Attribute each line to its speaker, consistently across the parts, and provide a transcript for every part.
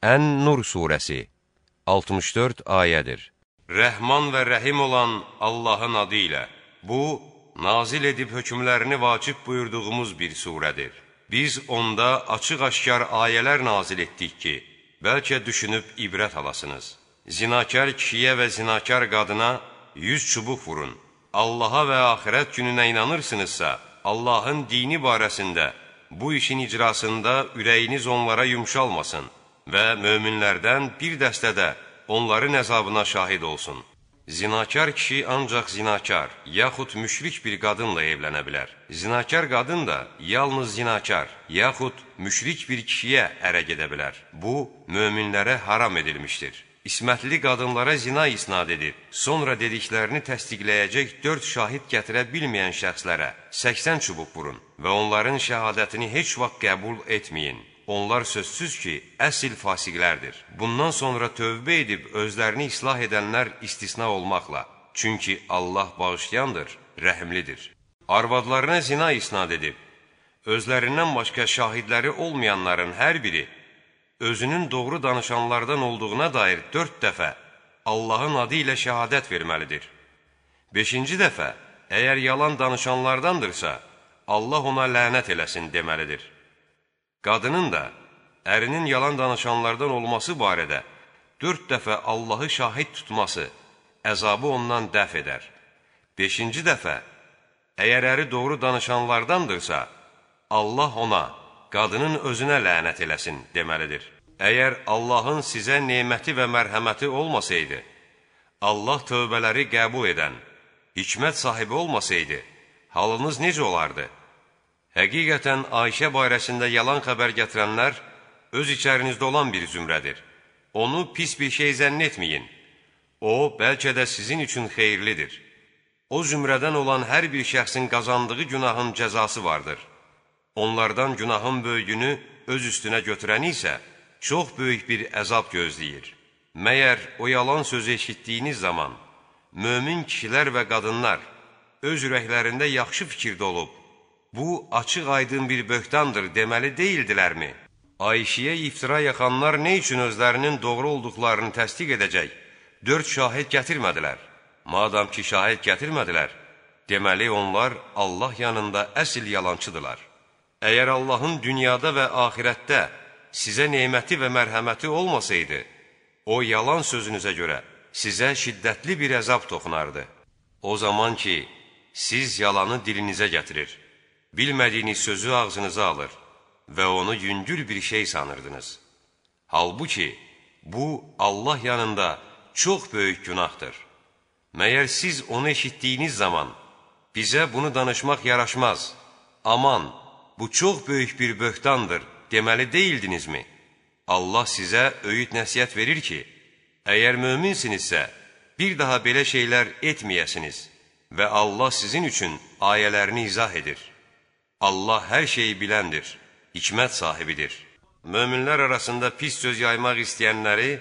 Speaker 1: Ən-Nur surəsi 64 ayədir. Rəhman və Rəhim olan Allahın adı ilə. Bu, nazil edib hökmlərini vacib buyurduğumuz bir surədir. Biz onda açıq-aşkar ayələr nazil etdik ki, bəlkə düşünüb ibrət alasınız. Zinakar kişiyə və zinakar qadına yüz çubuq vurun. Allaha və axirət gününə inanırsınızsa, Allahın dini barəsində bu işin icrasında ürəyiniz onlara yumşalmasın və möminlərdən bir dəstədə onların əzabına şahid olsun. Zinakar kişi ancaq zinakar, yaxud müşrik bir qadınla evlənə bilər. Zinakar qadın da yalnız zinakar, yaxud müşrik bir kişiyə ərə gedə bilər. Bu, möminlərə haram edilmişdir. İsmətli qadınlara zina isnad edib, sonra dediklərini təsdiqləyəcək dörd şahid gətirə bilməyən şəxslərə 80 çubuq vurun və onların şəhadətini heç vaxt qəbul etməyin. Onlar sözsüz ki, əsl fasiqlərdir. Bundan sonra tövbə edib özlərini islah edənlər istisna olmaqla. Çünki Allah bağışlayandır, rəhimlidir. Arvadlarına zina isnad edib, özlərindən başqa şahidləri olmayanların hər biri özünün doğru danışanlardan olduğuna dair dörd dəfə Allahın adı ilə şəhadət verməlidir. Beşinci dəfə, əgər yalan danışanlardandırsa, Allah ona lənət eləsin deməlidir. Qadının da ərinin yalan danışanlardan olması barədə dörd dəfə Allahı şahid tutması əzabı ondan dəf edər. Beşinci dəfə, əgər əri doğru danışanlardandırsa, Allah ona, qadının özünə lənət eləsin deməlidir. Əgər Allahın sizə neməti və mərhəməti olmasaydı, Allah tövbələri qəbul edən, hikmət sahibi olmasaydı, halınız necə olardı? Həqiqətən Ayşə barəsində yalan xəbər gətirənlər öz içərinizdə olan bir zümrədir. Onu pis bir şey zənn etməyin. O, bəlkə də sizin üçün xeyirlidir. O zümrədən olan hər bir şəxsin qazandığı günahın cəzası vardır. Onlardan günahın böyüyünü öz üstünə götürəni isə çox böyük bir əzab gözləyir. Məyər o yalan sözü eşitdiyiniz zaman, mömin kişilər və qadınlar öz ürəklərində yaxşı fikirdə olub, bu açıq aydın bir böhtandır deməli deyildilərmi? Ayşiyə iftira yaxanlar nə üçün özlərinin doğru olduqlarını təsdiq edəcək dörd şahid gətirmədilər? Madam ki, şahid gətirmədilər, deməli onlar Allah yanında əsl yalancıdırlar. Əgər Allahın dünyada və axirətdə sizə neməti və mərhəməti olmasaydı, o yalan sözünüzə görə sizə şiddətli bir əzab toxunardı. O zaman ki, siz yalanı dilinizə gətirir bilmədiyiniz sözü ağzınıza alır və onu yüngül bir şey sanırdınız. Halbuki, bu Allah yanında çox böyük günahdır. Məyər siz onu eşitdiyiniz zaman, bizə bunu danışmaq yaraşmaz, aman, bu çox böyük bir böhtandır deməli deyildinizmi? Allah sizə öyüd nəsiyyət verir ki, əgər möminsinizsə, bir daha belə şeylər etməyəsiniz və Allah sizin üçün ayələrini izah edir. Allah hər şeyi biləndir, hikmət sahibidir. Möminlər arasında pis söz yaymaq istəyənləri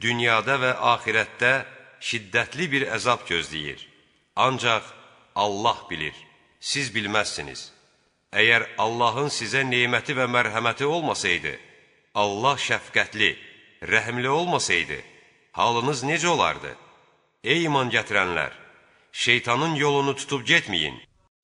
Speaker 1: dünyada və axirətdə şiddətli bir əzab gözləyir. Ancaq Allah bilir, siz bilməzsiniz. Əgər Allahın sizə neməti və mərhəməti olmasaydı, Allah şəfqətli, rəhmli olmasaydı, halınız necə olardı? Ey iman gətirənlər, şeytanın yolunu tutub getməyin.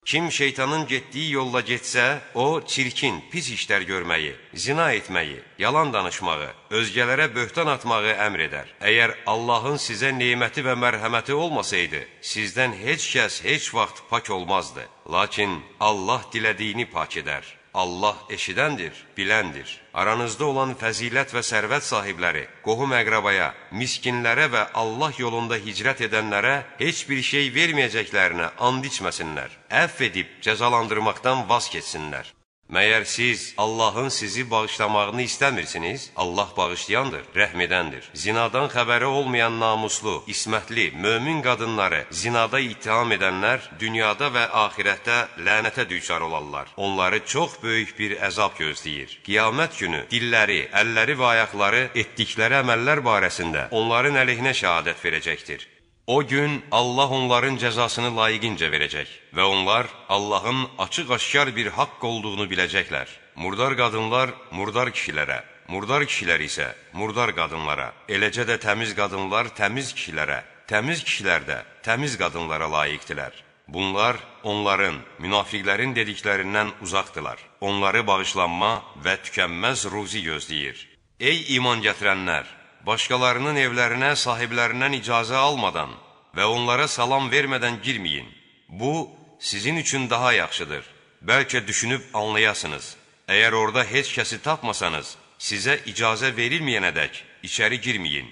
Speaker 1: Kim şeytanın getdiyi yolla getsə, o çirkin, pis işlər görməyi, zina etməyi, yalan danışmağı, özgələrə böhtan atmağı əmr edər. Əgər Allahın sizə neməti və mərhəməti olmasaydı, sizdən heç kəs heç vaxt pak olmazdı. Lakin Allah dilədiyini pak edər. Allah eşidəndir, biləndir. Aranızda olan fəzilət və sərvət sahibləri, qohum əqrabaya, miskinlərə və Allah yolunda hicrət edənlərə heç bir şey verməyəcəklərinə and içməsinlər. Əff edib cəzalandırmaqdan vaz keçsinlər. Məyər siz Allahın sizi bağışlamağını istəmirsiniz? Allah bağışlayandır, rəhm edəndir. Zinadan xəbəri olmayan namuslu, ismətli, mömin qadınları zinada ittiham edənlər dünyada və axirətdə lənətə düçar olarlar. Onları çox böyük bir əzab gözləyir. Qiyamət günü dilləri, əlləri və ayaqları etdikləri əməllər barəsində onların əleyhinə şəhadət verəcəkdir. O gün Allah onların cəzasını layiqincə verəcək və onlar Allahın açıq-aşkar bir haqq olduğunu biləcəklər. Murdar qadınlar murdar kişilərə, murdar kişilər isə murdar qadınlara, eləcə də təmiz qadınlar təmiz kişilərə, təmiz kişilər də təmiz qadınlara layiqdilər. Bunlar onların, münafiqlərin dediklərindən uzaqdılar. Onları bağışlanma və tükənməz ruzi gözləyir. Ey iman gətirənlər! Başqalarının evlərinə sahiblərindən icazə almadan və onlara salam vermədən girməyin. Bu, sizin üçün daha yaxşıdır. Bəlkə düşünüb anlayasınız. Əgər orada heç kəsi tapmasanız, sizə icazə verilməyənədək içəri girməyin.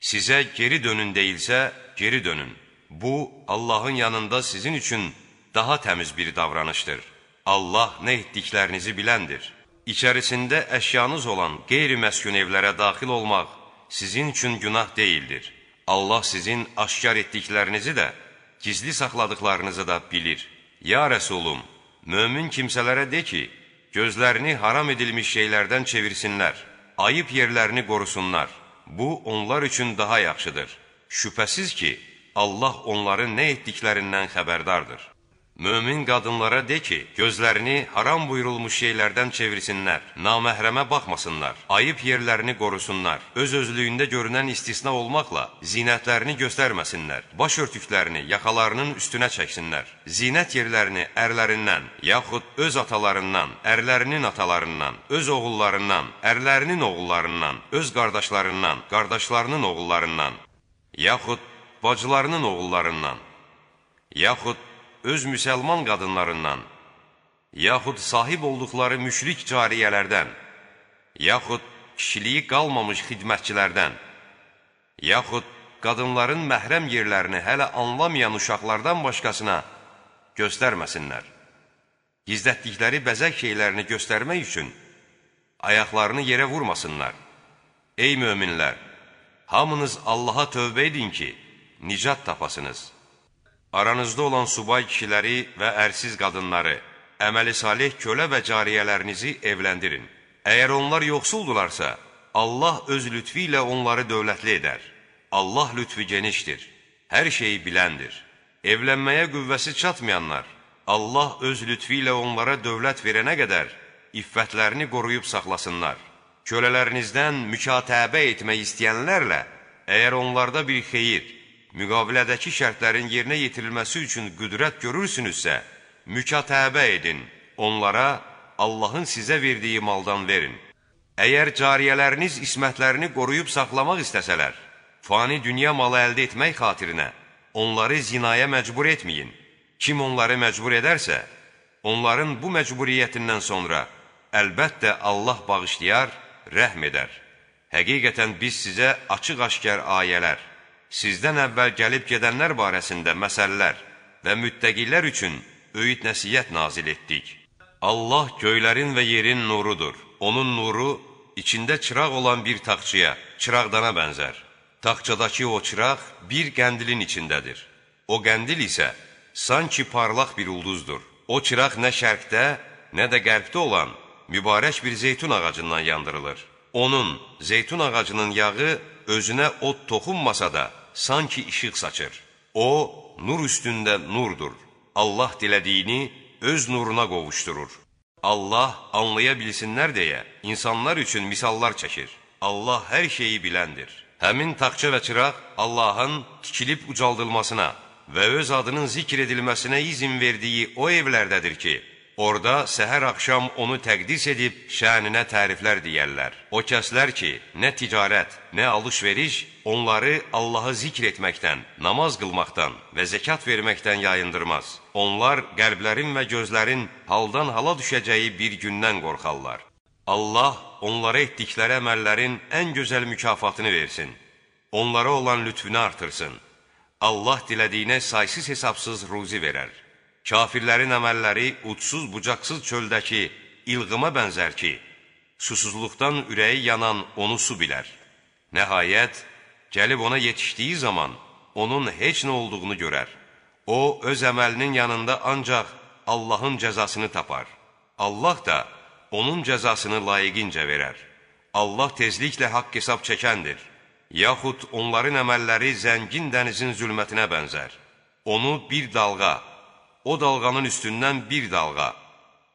Speaker 1: Sizə geri dönün deyilsə, geri dönün. Bu, Allahın yanında sizin üçün daha təmiz bir davranışdır. Allah nə etdiklərinizi biləndir. İçərisində əşyanız olan qeyri-məskun evlərə daxil olmaq sizin üçün günah deyildir. Allah sizin aşkar etdiklərinizi də, gizli saxladıqlarınızı da bilir. Ya Rəsulum, mömin kimsələrə de ki, gözlərini haram edilmiş şeylərdən çevirsinlər, ayıb yerlərini qorusunlar. Bu, onlar üçün daha yaxşıdır. Şübhəsiz ki, Allah onların nə etdiklərindən xəbərdardır. Mömin qadınlara de ki, gözlərini haram buyurulmuş şeylərdən çevirsinlər, naməhrəmə baxmasınlar, ayıb yerlərini qorusunlar, öz özlüyündə görünən istisna olmaqla zinətlərini göstərməsinlər, baş örtüklərini yaxalarının üstünə çəksinlər, zinət yerlərini ərlərindən, yaxud öz atalarından, ərlərinin atalarından, öz oğullarından, ərlərinin oğullarından, öz qardaşlarından, qardaşlarının oğullarından, yaxud bacılarının oğullarından, yaxud öz müsəlman qadınlarından, yaxud sahib olduqları müşrik cariyələrdən, yaxud kişiliyi qalmamış xidmətçilərdən, yaxud qadınların məhrəm yerlərini hələ anlamayan uşaqlardan başqasına göstərməsinlər. Gizlətdikləri bəzək şeylərini göstərmək üçün ayaqlarını yerə vurmasınlar. Ey möminlər! Hamınız Allaha tövbə edin ki, nicat tapasınız. Aranızda olan subay kişiləri və ərsiz qadınları, əməli salih kölə və cariyələrinizi evləndirin. Əgər onlar yoxsuldularsa, Allah öz lütfi ilə onları dövlətli edər. Allah lütfi genişdir, hər şeyi biləndir. Evlənməyə qüvvəsi çatmayanlar, Allah öz lütfi ilə onlara dövlət verənə qədər iffətlərini qoruyub saxlasınlar. Kölələrinizdən mükatəbə etmək istəyənlərlə, əgər onlarda bir xeyir, müqavilədəki şərtlərin yerinə yetirilməsi üçün qüdrət görürsünüzsə, mükatəbə edin, onlara Allahın sizə verdiyi maldan verin. Əgər cariyələriniz ismətlərini qoruyub saxlamaq istəsələr, fani dünya malı əldə etmək xatirinə onları zinaya məcbur etməyin. Kim onları məcbur edərsə, onların bu məcburiyyətindən sonra əlbəttə Allah bağışlayar, rəhm edər. Həqiqətən biz sizə açıq-aşkar ayələr, sizdən əvvəl gəlib gedənlər barəsində məsələlər və müttəqilər üçün öyüd nəsiyyət nazil etdik. Allah göylərin və yerin nurudur. Onun nuru içində çıraq olan bir taxçıya, çıraqdana bənzər. Taxçadakı o çıraq bir qəndilin içindədir. O qəndil isə sanki parlaq bir ulduzdur. O çıraq nə şərqdə, nə də qərbdə olan mübarək bir zeytun ağacından yandırılır. Onun, zeytun ağacının yağı özünə od toxunmasa da, sanki işıq saçır. O, nur üstündə nurdur. Allah dilədiyini öz nuruna qovuşdurur. Allah anlaya bilsinlər deyə insanlar üçün misallar çəkir. Allah hər şeyi biləndir. Həmin taxça və çıraq Allahın tikilib ucaldılmasına və öz adının zikr edilməsinə izin verdiyi o evlərdədir ki, Orada səhər-axşam onu təqdis edib şəninə təriflər deyərlər. O kəslər ki, nə ticarət, nə alış-veriş onları Allahı zikr etməkdən, namaz qılmaqdan və zəkat verməkdən yayındırmaz. Onlar qəlblərin və gözlərin haldan hala düşəcəyi bir gündən qorxarlar. Allah onlara etdikləri əməllərin ən gözəl mükafatını versin. Onlara olan lütfünü artırsın. Allah dilədiyinə saysız hesabsız ruzi verər. Kafirlərin əməlləri udsuz bucaqsız çöldəki ilğıma bənzər ki, susuzluqdan ürəyi yanan onu su bilər. Nəhayət, gəlib ona yetişdiyi zaman onun heç nə olduğunu görər. O, öz əməlinin yanında ancaq Allahın cəzasını tapar. Allah da onun cəzasını layiqincə verər. Allah tezliklə haqq hesab çəkəndir. Yaxud onların əməlləri zəngin dənizin zülmətinə bənzər. Onu bir dalğa, O dalğanın üstündən bir dalğa,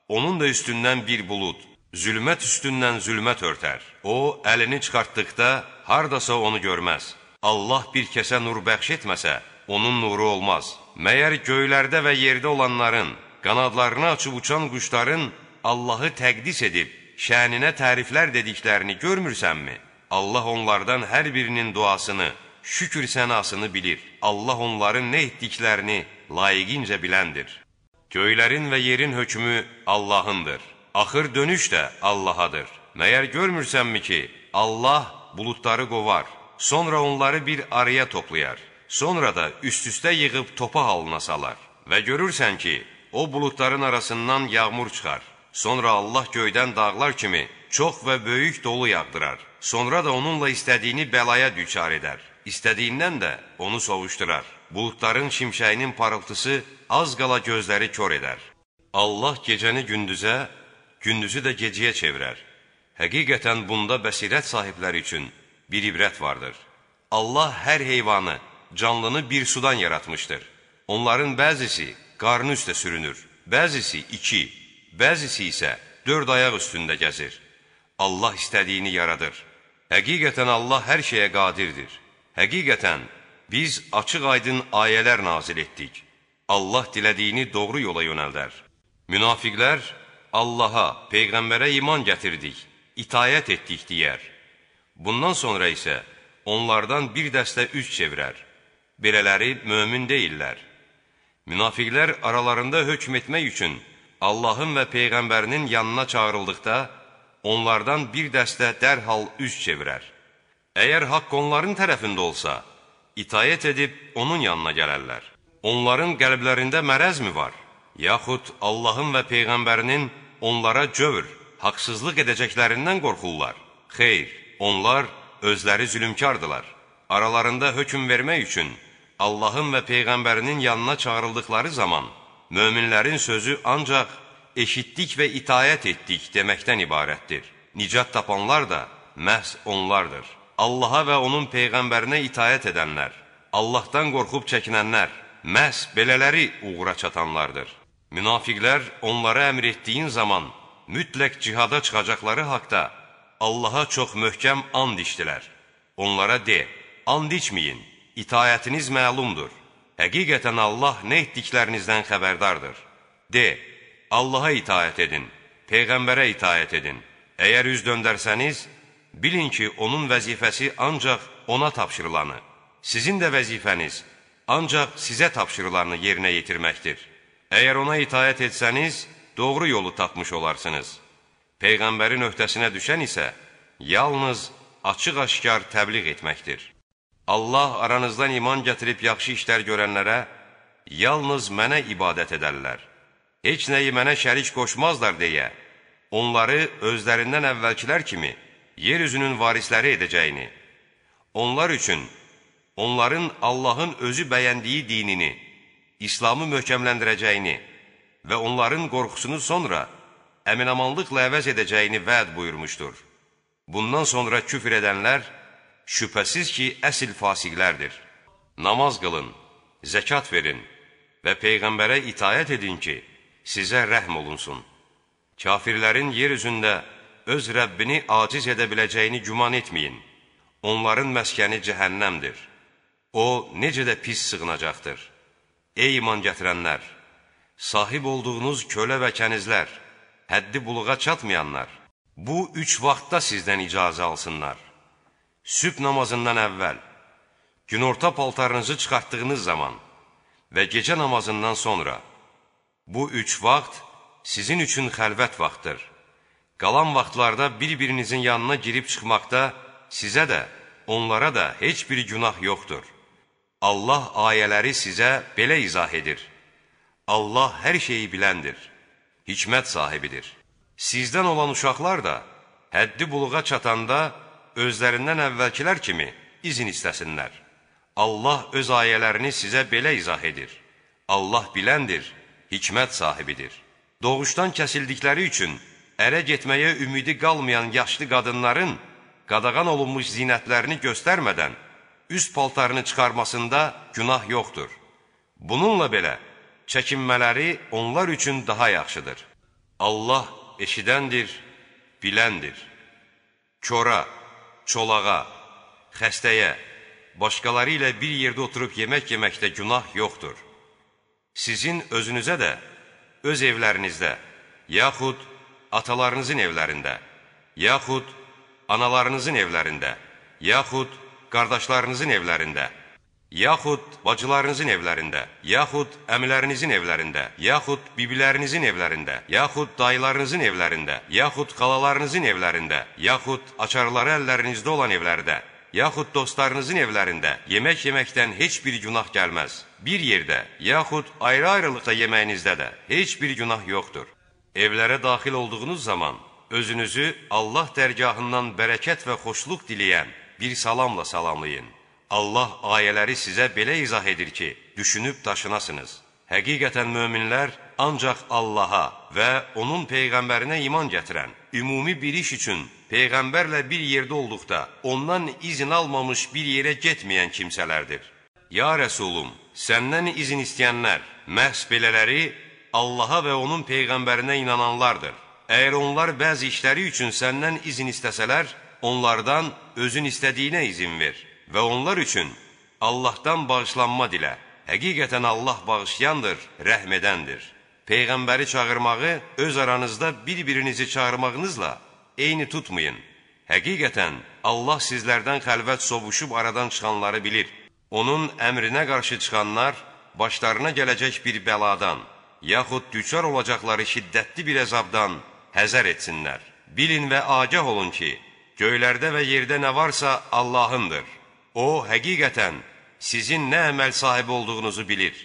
Speaker 1: onun da üstündən bir bulud. Zülmət üstündən zülmət örtər. O, əlini çıxartdıqda hardasa onu görməz. Allah bir kəsə nur bəxş etməsə, onun nuru olmaz. Məyər göylərdə və yerdə olanların, qanadlarını açıb uçan quşların Allahı təqdis edib, şəninə təriflər dediklərini görmürsənmi? Allah onlardan hər birinin duasını, şükür sənasını bilir. Allah onların nə etdiklərini layiqincə biləndir. Göylərin və yerin hökmü Allahındır. Axır dönüş də Allahadır. Məyər görmürsənmi ki, Allah buludları qovar, sonra onları bir araya toplayar, sonra da üst-üstə yığıb topa halına salar. Və görürsən ki, o buludların arasından yağmur çıxar. Sonra Allah göydən dağlar kimi çox və böyük dolu yağdırar. Sonra da onunla istədiyini bəlaya düçar edər. İstədiyindən də onu sovuşdurar. Buludların şimşəyinin parıltısı az qala gözləri kör edər. Allah gecəni gündüzə, gündüzü də gecəyə çevirər. Həqiqətən bunda bəsirət sahibləri üçün bir ibrət vardır. Allah hər heyvanı, canlını bir sudan yaratmışdır. Onların bəzisi qarnı üstə sürünür, bəzisi iki, bəzisi isə dörd ayaq üstündə gəzir. Allah istədiyini yaradır. Həqiqətən Allah hər şeyə qadirdir. Həqiqətən biz açıq aydın ayələr nazil etdik. Allah dilədiyini doğru yola yönəldər. Münafiqlər Allaha, Peyğəmbərə iman gətirdik, itayət etdik deyər. Bundan sonra isə onlardan bir dəstə üz çevirər. Belələri mömin deyillər. Münafiqlər aralarında hökm etmək üçün Allahın və Peyğəmbərinin yanına çağırıldıqda, onlardan bir dəstə dərhal üz çevirər. Əgər haqq onların tərəfində olsa, itayət edib onun yanına gələrlər. Onların qəlblərində mərəzmi var? Yaxud Allahın və Peyğəmbərinin onlara cövr, haqsızlıq edəcəklərindən qorxurlar. Xeyr, onlar özləri zülümkardılar. Aralarında hökm vermək üçün Allahın və Peyğəmbərinin yanına çağırıldıqları zaman möminlərin sözü ancaq eşitdik və itayət etdik deməkdən ibarətdir. Nicat tapanlar da məhz onlardır. Allaha və onun Peyğəmbərinə itayət edənlər, Allahdan qorxub çəkinənlər, məhz belələri uğura çatanlardır. Münafiqlər onlara əmr etdiyin zaman mütləq cihada çıxacaqları haqda Allaha çox möhkəm and içdilər. Onlara de, and içməyin, itayətiniz məlumdur. Həqiqətən Allah nə etdiklərinizdən xəbərdardır. De, Allaha itayət edin, Peyğəmbərə itayət edin. Əgər üz döndərsəniz, bilin ki, onun vəzifəsi ancaq ona tapşırılanı, sizin də vəzifəniz ancaq sizə tapşırılanı yerinə yetirməkdir. Əgər ona itayət etsəniz, doğru yolu tapmış olarsınız. Peyğəmbərin öhdəsinə düşən isə yalnız açıq-aşkar təbliğ etməkdir. Allah aranızdan iman gətirib yaxşı işlər görənlərə yalnız mənə ibadət edərlər. Heç nəyi mənə şərik qoşmazlar deyə, onları özlərindən əvvəlkilər kimi yer üzünün varisləri edəcəyini, onlar üçün onların Allahın özü bəyəndiyi dinini, İslamı möhkəmləndirəcəyini və onların qorxusunu sonra əminamanlıqla əvəz edəcəyini vəd buyurmuşdur. Bundan sonra küfr edənlər şübhəsiz ki, əsil fasiqlərdir. Namaz qılın, zəkat verin və Peyğəmbərə itayət edin ki, sizə rəhm olunsun. Kafirlərin yer üzündə öz Rəbbini aciz edə biləcəyini güman etməyin. Onların məskəni cəhənnəmdir. O, necə də pis sığınacaqdır. Ey iman gətirənlər! Sahib olduğunuz kölə və kənizlər, həddi buluğa çatmayanlar, bu üç vaxtda sizdən icazə alsınlar. Süb namazından əvvəl, günorta paltarınızı çıxartdığınız zaman və gecə namazından sonra. Bu üç vaxt sizin üçün xəlvət vaxtdır. Qalan vaxtlarda bir-birinizin yanına girib çıxmaqda sizə də, onlara da heç bir günah yoxdur. Allah ayələri sizə belə izah edir. Allah hər şeyi biləndir, hikmət sahibidir. Sizdən olan uşaqlar da həddi buluğa çatanda özlərindən əvvəlkilər kimi izin istəsinlər. Allah öz ayələrini sizə belə izah edir. Allah biləndir, hikmət sahibidir. Doğuşdan kəsildikləri üçün ərə getməyə ümidi qalmayan yaşlı qadınların qadağan olunmuş zinətlərini göstərmədən üst paltarını çıxarmasında günah yoxdur. Bununla belə, çəkinmələri onlar üçün daha yaxşıdır. Allah eşidəndir, biləndir. Kora, çolağa, xəstəyə, başqaları ilə bir yerdə oturub yemək yeməkdə günah yoxdur. Sizin özünüzə də, öz evlərinizdə, yaxud atalarınızın evlərində, yaxud analarınızın evlərində, yaxud qardaşlarınızın evlərində, yaxud bacılarınızın evlərində, yaxud əmilərinizin evlərində, yaxud bibilərinizin evlərində, yaxud dayılarınızın evlərində, yaxud xalalarınızın evlərində, yaxud açarları əllərinizdə olan evlərdə, yaxud dostlarınızın evlərində yemək yeməkdən heç bir günah gəlməz. Bir yerdə, yaxud ayrı-ayrılıqda yeməyinizdə də heç bir günah yoxdur. Evlərə daxil olduğunuz zaman özünüzü Allah dərgahından bərəkət və xoşluq diləyən bir salamla salamlayın. Allah ayələri sizə belə izah edir ki, düşünüb daşınasınız. Həqiqətən möminlər ancaq Allaha və onun Peyğəmbərinə iman gətirən, ümumi bir iş üçün Peyğəmbərlə bir yerdə olduqda ondan izin almamış bir yerə getməyən kimsələrdir. Ya Rəsulum, səndən izin istəyənlər, məhz belələri Allaha və onun Peyğəmbərinə inananlardır. Əgər onlar bəzi işləri üçün səndən izin istəsələr, onlardan özün istədiyinə izin ver və onlar üçün Allahdan bağışlanma dilə. Həqiqətən Allah bağışlayandır, rəhm edəndir. Peyğəmbəri çağırmağı öz aranızda bir-birinizi çağırmağınızla eyni tutmayın. Həqiqətən Allah sizlərdən xəlvət sovuşub aradan çıxanları bilir. Onun əmrinə qarşı çıxanlar başlarına gələcək bir bəladan, yaxud düçar olacaqları şiddətli bir əzabdan həzər etsinlər. Bilin və agah olun ki, Göylərdə və yerdə nə varsa Allahındır. O, həqiqətən sizin nə əməl sahibi olduğunuzu bilir.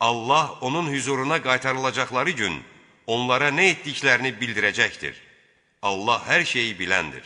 Speaker 1: Allah onun hüzuruna qaytarılacaqları gün onlara nə etdiklərini bildirəcəkdir. Allah hər şeyi biləndir.